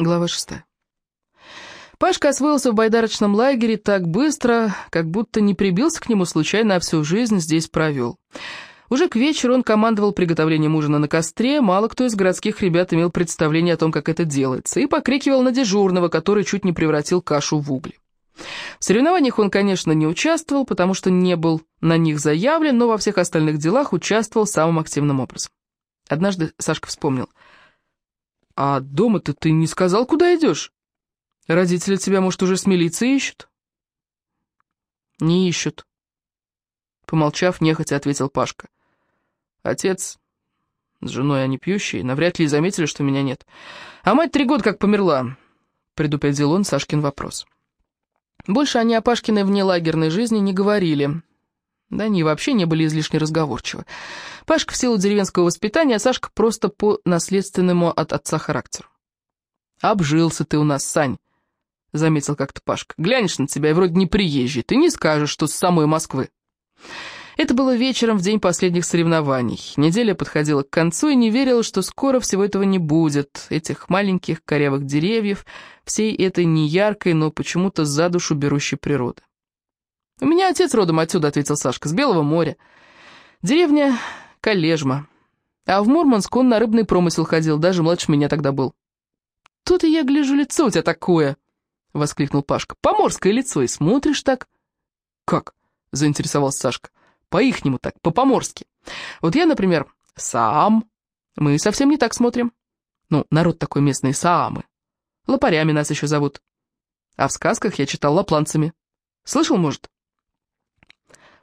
Глава шестая. Пашка освоился в байдарочном лагере так быстро, как будто не прибился к нему случайно, а всю жизнь здесь провел. Уже к вечеру он командовал приготовлением ужина на костре, мало кто из городских ребят имел представление о том, как это делается, и покрикивал на дежурного, который чуть не превратил кашу в угли. В соревнованиях он, конечно, не участвовал, потому что не был на них заявлен, но во всех остальных делах участвовал самым активным образом. Однажды Сашка вспомнил – «А дома-то ты не сказал, куда идешь? Родители тебя, может, уже с милицией ищут?» «Не ищут», — помолчав, нехотя ответил Пашка. «Отец с женой они пьющие, навряд ли заметили, что меня нет. А мать три года как померла», — предупредил он Сашкин вопрос. Больше они о Пашкиной внелагерной жизни не говорили, да они вообще не были излишне разговорчивы. Пашка в силу деревенского воспитания, а Сашка просто по наследственному от отца характеру. «Обжился ты у нас, Сань», — заметил как-то Пашка. «Глянешь на тебя и вроде не приезжий, ты не скажешь, что с самой Москвы». Это было вечером в день последних соревнований. Неделя подходила к концу и не верила, что скоро всего этого не будет, этих маленьких корявых деревьев, всей этой неяркой, но почему-то за душу берущей природы. «У меня отец родом отсюда», — ответил Сашка, — «с Белого моря. Деревня Калежма. А в Мурманск он на рыбный промысел ходил, даже младше меня тогда был». «Тут и я гляжу, лицо у тебя такое!» — воскликнул Пашка. «Поморское лицо, и смотришь так». «Как?» — заинтересовался Сашка. «По-ихнему так, по-поморски. Вот я, например, сам. Мы совсем не так смотрим. Ну, народ такой местный, саамы. Лопарями нас еще зовут. А в сказках я читал лапланцами. Слышал, может?»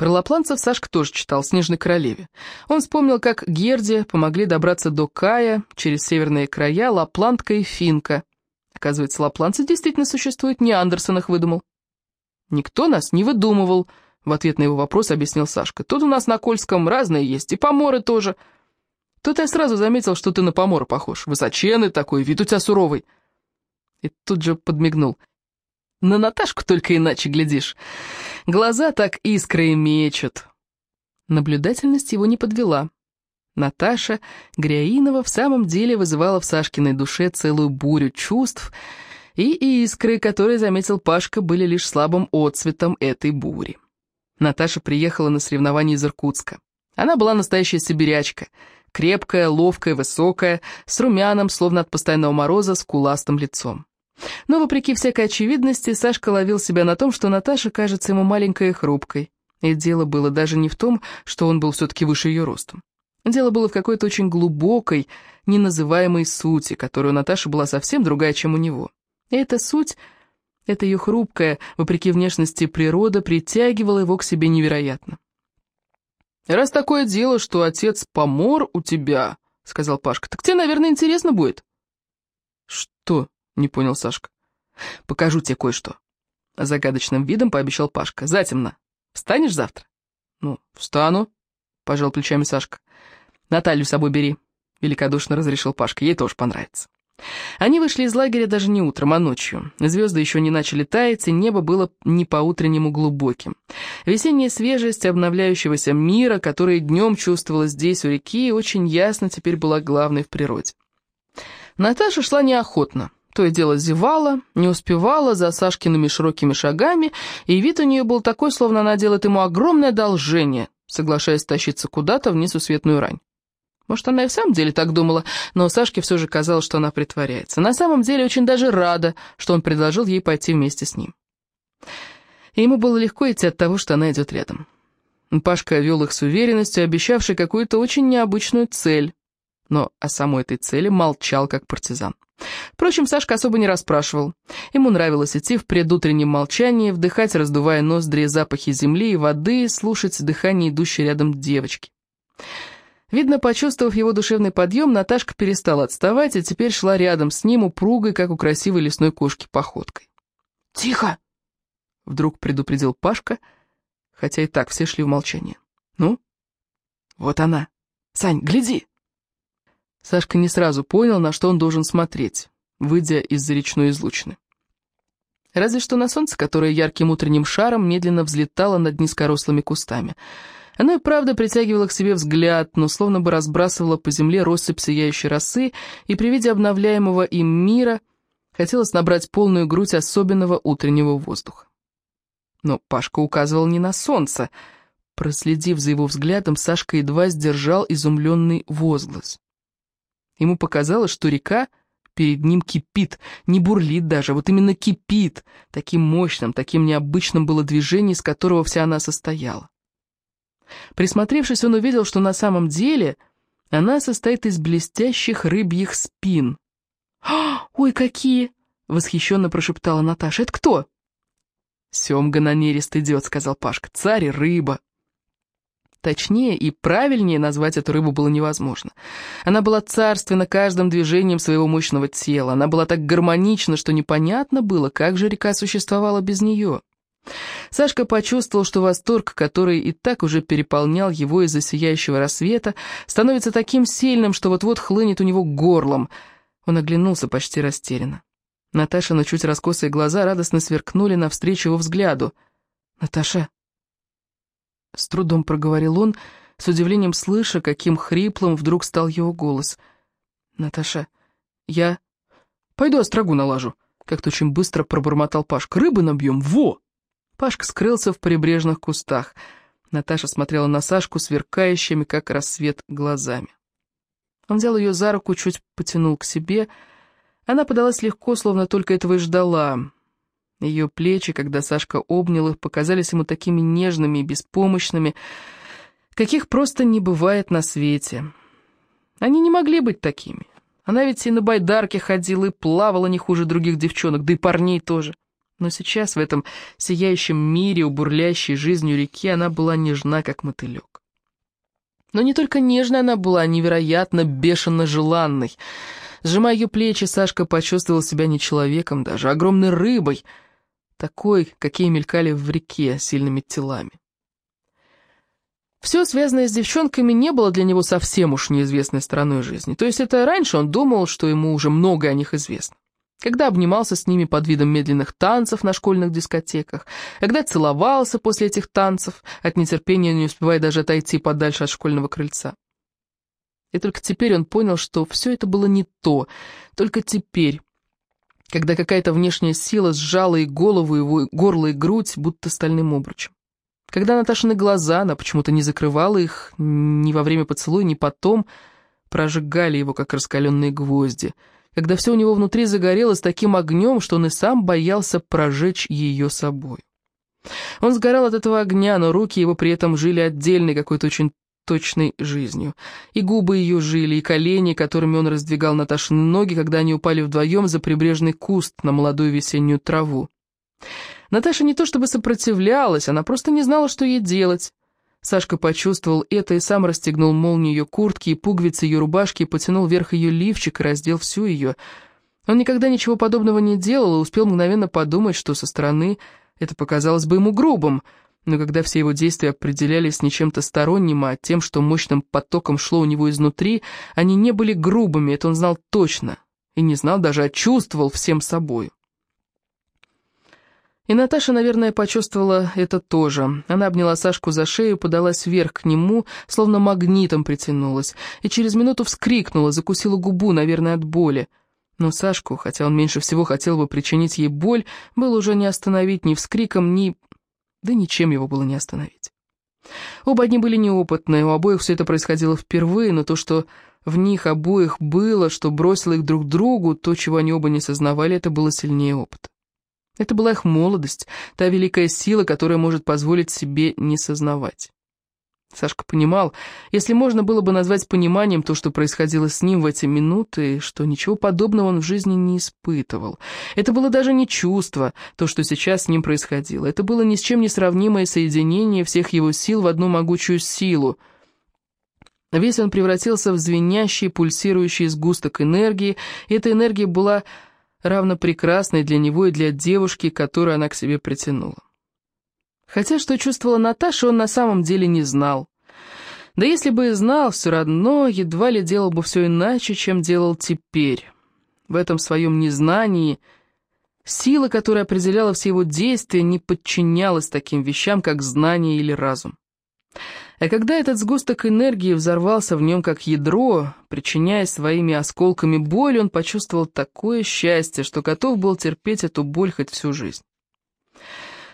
Про лапланцев Сашка тоже читал «Снежной королеве». Он вспомнил, как Герде помогли добраться до Кая через северные края Лапландка и Финка. Оказывается, лапланцы действительно существуют, не Андерсон их выдумал. «Никто нас не выдумывал», — в ответ на его вопрос объяснил Сашка. «Тут у нас на Кольском разные есть, и поморы тоже. Тут я сразу заметил, что ты на помора похож. Высоченный такой, вид у тебя суровый». И тут же подмигнул. На Наташку только иначе глядишь. Глаза так искры мечут. Наблюдательность его не подвела. Наташа Гряинова в самом деле вызывала в Сашкиной душе целую бурю чувств, и искры, которые заметил Пашка, были лишь слабым отцветом этой бури. Наташа приехала на соревнования из Иркутска. Она была настоящая сибирячка, крепкая, ловкая, высокая, с румяным, словно от постоянного мороза, скуластым лицом. Но, вопреки всякой очевидности, Сашка ловил себя на том, что Наташа кажется ему маленькой и хрупкой. И дело было даже не в том, что он был все-таки выше ее ростом. Дело было в какой-то очень глубокой, неназываемой сути, которая у Наташи была совсем другая, чем у него. И эта суть, эта ее хрупкая, вопреки внешности природа, притягивала его к себе невероятно. «Раз такое дело, что отец помор у тебя», — сказал Пашка, — «так тебе, наверное, интересно будет». «Что?» Не понял Сашка. «Покажу тебе кое-что». Загадочным видом пообещал Пашка. «Затемно. Встанешь завтра?» «Ну, встану», — пожал плечами Сашка. «Наталью с собой бери», — великодушно разрешил Пашка. «Ей тоже понравится». Они вышли из лагеря даже не утром, а ночью. Звезды еще не начали таять, и небо было не по-утреннему глубоким. Весенняя свежесть обновляющегося мира, которая днем чувствовалась здесь, у реки, очень ясно теперь была главной в природе. Наташа шла неохотно. То и дело зевала, не успевала за Сашкиными широкими шагами, и вид у нее был такой, словно она делает ему огромное одолжение, соглашаясь тащиться куда-то в несусветную рань. Может, она и в самом деле так думала, но Сашке все же казалось, что она притворяется. На самом деле очень даже рада, что он предложил ей пойти вместе с ним. И ему было легко идти от того, что она идет рядом. Пашка вел их с уверенностью, обещавший какую-то очень необычную цель, но о самой этой цели молчал, как партизан. Впрочем, Сашка особо не расспрашивал. Ему нравилось идти в предутреннем молчании, вдыхать, раздувая ноздри запахи земли и воды, слушать дыхание идущей рядом девочки. Видно, почувствовав его душевный подъем, Наташка перестала отставать и теперь шла рядом с ним, упругой, как у красивой лесной кошки, походкой. «Тихо!» — вдруг предупредил Пашка, хотя и так все шли в молчание. «Ну? Вот она. Сань, гляди!» Сашка не сразу понял, на что он должен смотреть, выйдя из-за речной излучины. Разве что на солнце, которое ярким утренним шаром медленно взлетало над низкорослыми кустами. Оно и правда притягивало к себе взгляд, но словно бы разбрасывало по земле россыпь сияющей росы, и при виде обновляемого им мира Хотелось набрать полную грудь особенного утреннего воздуха. Но Пашка указывал не на солнце. Проследив за его взглядом, Сашка едва сдержал изумленный возглас. Ему показалось, что река перед ним кипит, не бурлит даже, вот именно кипит. Таким мощным, таким необычным было движение, из которого вся она состояла. Присмотревшись, он увидел, что на самом деле она состоит из блестящих рыбьих спин. «Ой, какие!» — восхищенно прошептала Наташа. «Это кто?» «Семга на нерест идет», — сказал Пашка. «Царь рыба». Точнее и правильнее назвать эту рыбу было невозможно. Она была царственна каждым движением своего мощного тела. Она была так гармонична, что непонятно было, как же река существовала без нее. Сашка почувствовал, что восторг, который и так уже переполнял его из-за сияющего рассвета, становится таким сильным, что вот-вот хлынет у него горлом. Он оглянулся почти растерянно. Наташа на чуть раскосые глаза радостно сверкнули навстречу его взгляду. «Наташа!» С трудом проговорил он, с удивлением слыша, каким хриплым вдруг стал его голос. «Наташа, я пойду острогу налажу», — как-то очень быстро пробормотал Пашка. «Рыбы набьем, во!» Пашка скрылся в прибрежных кустах. Наташа смотрела на Сашку сверкающими, как рассвет, глазами. Он взял ее за руку, чуть потянул к себе. Она подалась легко, словно только этого и ждала. Ее плечи, когда Сашка обнял их, показались ему такими нежными и беспомощными, каких просто не бывает на свете. Они не могли быть такими. Она ведь и на байдарке ходила, и плавала не хуже других девчонок, да и парней тоже. Но сейчас в этом сияющем мире, у бурлящей жизнью реки, она была нежна, как мотылек. Но не только нежной она была, а невероятно бешено желанной. Сжимая ее плечи, Сашка почувствовал себя не человеком даже, а огромной рыбой — такой, какие мелькали в реке сильными телами. Все, связанное с девчонками, не было для него совсем уж неизвестной стороной жизни. То есть это раньше он думал, что ему уже много о них известно. Когда обнимался с ними под видом медленных танцев на школьных дискотеках, когда целовался после этих танцев, от нетерпения не успевая даже отойти подальше от школьного крыльца. И только теперь он понял, что все это было не то. Только теперь, когда какая-то внешняя сила сжала и голову его, горло и грудь, будто стальным обручем. Когда Наташины глаза, она почему-то не закрывала их ни во время поцелуя, ни потом, прожигали его, как раскаленные гвозди, когда все у него внутри загорелось таким огнем, что он и сам боялся прожечь ее собой. Он сгорал от этого огня, но руки его при этом жили отдельной, какой-то очень точной жизнью. И губы ее жили, и колени, которыми он раздвигал Наташины ноги, когда они упали вдвоем за прибрежный куст на молодую весеннюю траву. Наташа не то чтобы сопротивлялась, она просто не знала, что ей делать. Сашка почувствовал это и сам расстегнул молнию ее куртки и пуговицы ее рубашки и потянул вверх ее лифчик и раздел всю ее. Он никогда ничего подобного не делал и успел мгновенно подумать, что со стороны это показалось бы ему грубым — но когда все его действия определялись не чем-то сторонним, а тем, что мощным потоком шло у него изнутри, они не были грубыми, это он знал точно, и не знал даже, а чувствовал всем собой. И Наташа, наверное, почувствовала это тоже. Она обняла Сашку за шею, подалась вверх к нему, словно магнитом притянулась, и через минуту вскрикнула, закусила губу, наверное, от боли. Но Сашку, хотя он меньше всего хотел бы причинить ей боль, было уже не остановить ни вскриком, ни да ничем его было не остановить. Оба они были неопытные, у обоих все это происходило впервые, но то, что в них обоих было, что бросило их друг другу, то, чего они оба не сознавали, это было сильнее опыта. Это была их молодость, та великая сила, которая может позволить себе не сознавать. Сашка понимал, если можно было бы назвать пониманием то, что происходило с ним в эти минуты, что ничего подобного он в жизни не испытывал. Это было даже не чувство, то, что сейчас с ним происходило. Это было ни с чем не сравнимое соединение всех его сил в одну могучую силу. Весь он превратился в звенящий, пульсирующий сгусток энергии, и эта энергия была равно прекрасной для него и для девушки, которую она к себе притянула. Хотя что чувствовала Наташа, он на самом деле не знал. Да если бы и знал, все равно едва ли делал бы все иначе, чем делал теперь. В этом своем незнании сила, которая определяла все его действия, не подчинялась таким вещам, как знание или разум. А когда этот сгусток энергии взорвался в нем как ядро, причиняя своими осколками боль, он почувствовал такое счастье, что готов был терпеть эту боль хоть всю жизнь.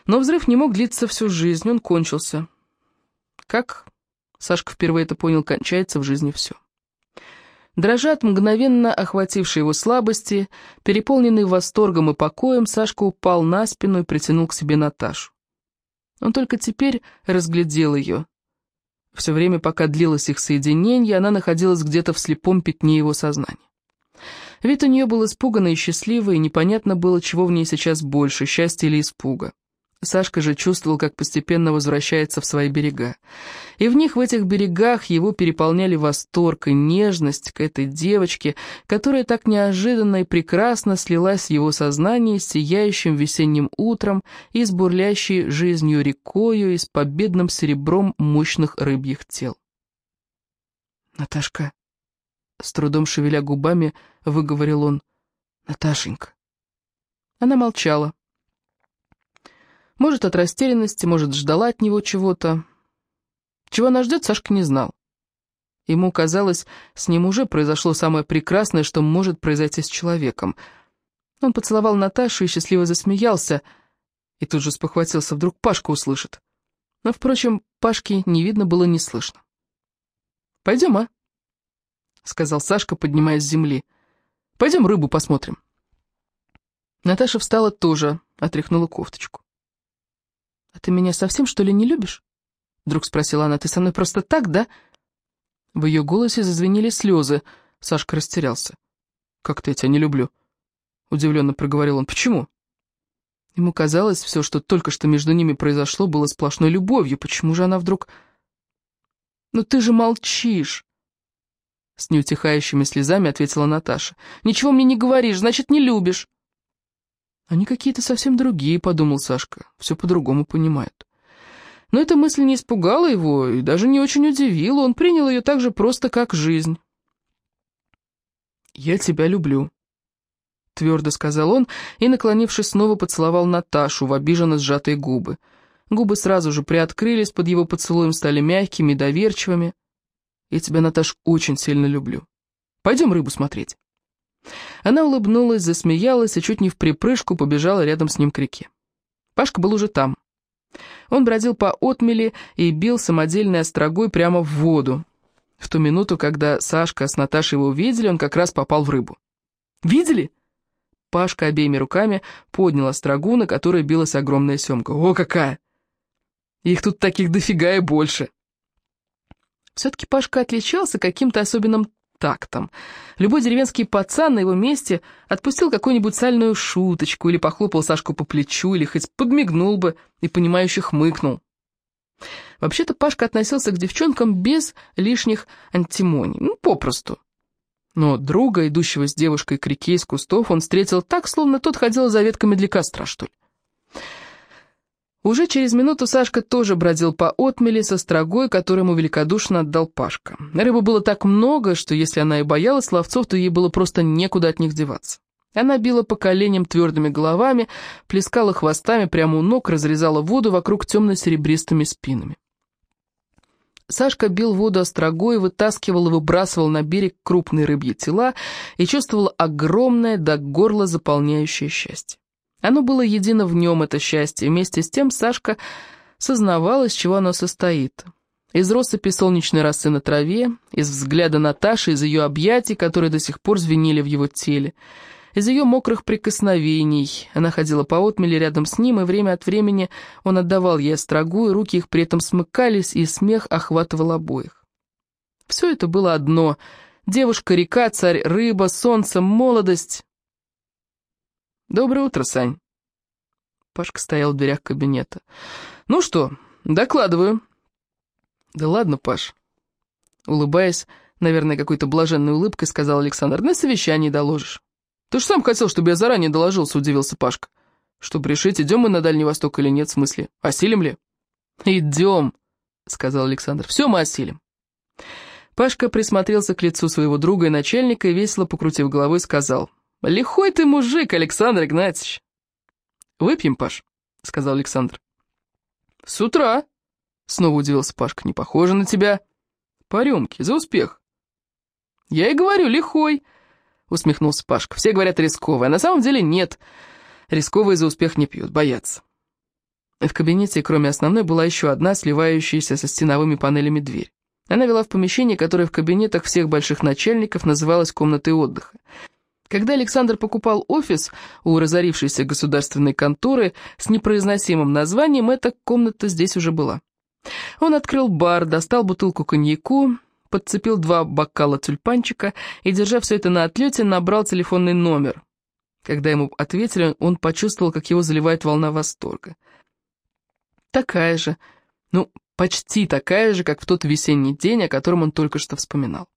Но взрыв не мог длиться всю жизнь, он кончился. Как, Сашка впервые это понял, кончается в жизни все. Дрожа от мгновенно охватившей его слабости, переполненный восторгом и покоем, Сашка упал на спину и притянул к себе Наташу. Он только теперь разглядел ее. Все время, пока длилось их соединение, она находилась где-то в слепом пятне его сознания. Вид у нее был испуганный и счастливый, и непонятно было, чего в ней сейчас больше, счастья или испуга. Сашка же чувствовал, как постепенно возвращается в свои берега. И в них, в этих берегах, его переполняли восторг и нежность к этой девочке, которая так неожиданно и прекрасно слилась в его сознание с сияющим весенним утром и с бурлящей жизнью рекою и с победным серебром мощных рыбьих тел. «Наташка», — с трудом шевеля губами, выговорил он, — «Наташенька». Она молчала. Может, от растерянности, может, ждала от него чего-то. Чего она ждет, Сашка не знал. Ему казалось, с ним уже произошло самое прекрасное, что может произойти с человеком. Он поцеловал Наташу и счастливо засмеялся, и тут же спохватился, вдруг Пашка услышит. Но, впрочем, Пашки не видно было, не слышно. «Пойдем, а?» — сказал Сашка, поднимаясь с земли. «Пойдем рыбу посмотрим». Наташа встала тоже, отряхнула кофточку. «А ты меня совсем, что ли, не любишь?» Вдруг спросила она. «Ты со мной просто так, да?» В ее голосе зазвенели слезы. Сашка растерялся. «Как-то я тебя не люблю», — удивленно проговорил он. «Почему?» Ему казалось, все, что только что между ними произошло, было сплошной любовью. Почему же она вдруг... «Ну ты же молчишь!» С неутихающими слезами ответила Наташа. «Ничего мне не говоришь, значит, не любишь!» «Они какие-то совсем другие», — подумал Сашка. «Все по-другому понимают». Но эта мысль не испугала его и даже не очень удивила. Он принял ее так же просто, как жизнь. «Я тебя люблю», — твердо сказал он и, наклонившись, снова поцеловал Наташу в обиженно сжатые губы. Губы сразу же приоткрылись, под его поцелуем стали мягкими и доверчивыми. «Я тебя, Наташ, очень сильно люблю. Пойдем рыбу смотреть». Она улыбнулась, засмеялась и чуть не в припрыжку побежала рядом с ним к реке. Пашка был уже там. Он бродил по отмели и бил самодельной острогой прямо в воду. В ту минуту, когда Сашка с Наташей его увидели, он как раз попал в рыбу. «Видели?» Пашка обеими руками поднял острогу, на которой билась огромная семка. «О, какая! Их тут таких дофига и больше!» Все-таки Пашка отличался каким-то особенным тактом. Любой деревенский пацан на его месте отпустил какую-нибудь сальную шуточку или похлопал Сашку по плечу, или хоть подмигнул бы и понимающе хмыкнул. Вообще-то Пашка относился к девчонкам без лишних антимоний, ну, попросту. Но друга, идущего с девушкой к реке из кустов, он встретил так, словно тот ходил за ветками для костра, что ли. Уже через минуту Сашка тоже бродил по отмели со строгой, которую великодушно отдал Пашка. Рыбы было так много, что если она и боялась ловцов, то ей было просто некуда от них деваться. Она била по коленям твердыми головами, плескала хвостами прямо у ног, разрезала воду вокруг темно-серебристыми спинами. Сашка бил воду острогой, вытаскивал и выбрасывал на берег крупные рыбьи тела и чувствовал огромное до горла заполняющее счастье. Оно было едино в нем, это счастье. Вместе с тем Сашка сознавала, из чего оно состоит. Из россыпи солнечной росы на траве, из взгляда Наташи, из ее объятий, которые до сих пор звенели в его теле, из ее мокрых прикосновений. Она ходила по отмели рядом с ним, и время от времени он отдавал ей острогу, и руки их при этом смыкались, и смех охватывал обоих. Все это было одно — девушка, река, царь, рыба, солнце, молодость. «Доброе утро, Сань». Пашка стоял в дверях кабинета. «Ну что, докладываю». «Да ладно, Паш». Улыбаясь, наверное, какой-то блаженной улыбкой, сказал Александр, «на совещании доложишь». «Ты же сам хотел, чтобы я заранее доложился», — удивился Пашка. «Чтобы решить, идем мы на Дальний Восток или нет, в смысле, осилим ли?» «Идем», — сказал Александр, — «все мы осилим». Пашка присмотрелся к лицу своего друга и начальника и, весело покрутив головой, сказал, «Лихой ты мужик, Александр Игнатьевич!» «Выпьем, Паш», — сказал Александр. «С утра», Снова удивился Пашка. «Не похоже на тебя». «По рюмке, за успех». «Я и говорю, лихой», — усмехнулся Пашка. «Все говорят рисковый, а на самом деле нет. Рисковые за успех не пьют, боятся». В кабинете, кроме основной, была еще одна, сливающаяся со стеновыми панелями дверь. Она вела в помещение, которое в кабинетах всех больших начальников называлось комнатой отдыха. Когда Александр покупал офис у разорившейся государственной конторы с непроизносимым названием, эта комната здесь уже была. Он открыл бар, достал бутылку коньяку, подцепил два бокала тюльпанчика и, держа все это на отлете, набрал телефонный номер. Когда ему ответили, он почувствовал, как его заливает волна восторга. Такая же, ну, почти такая же, как в тот весенний день, о котором он только что вспоминал.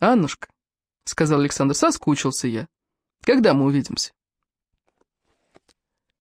«Аннушка», — сказал Александр, — «соскучился я. Когда мы увидимся?»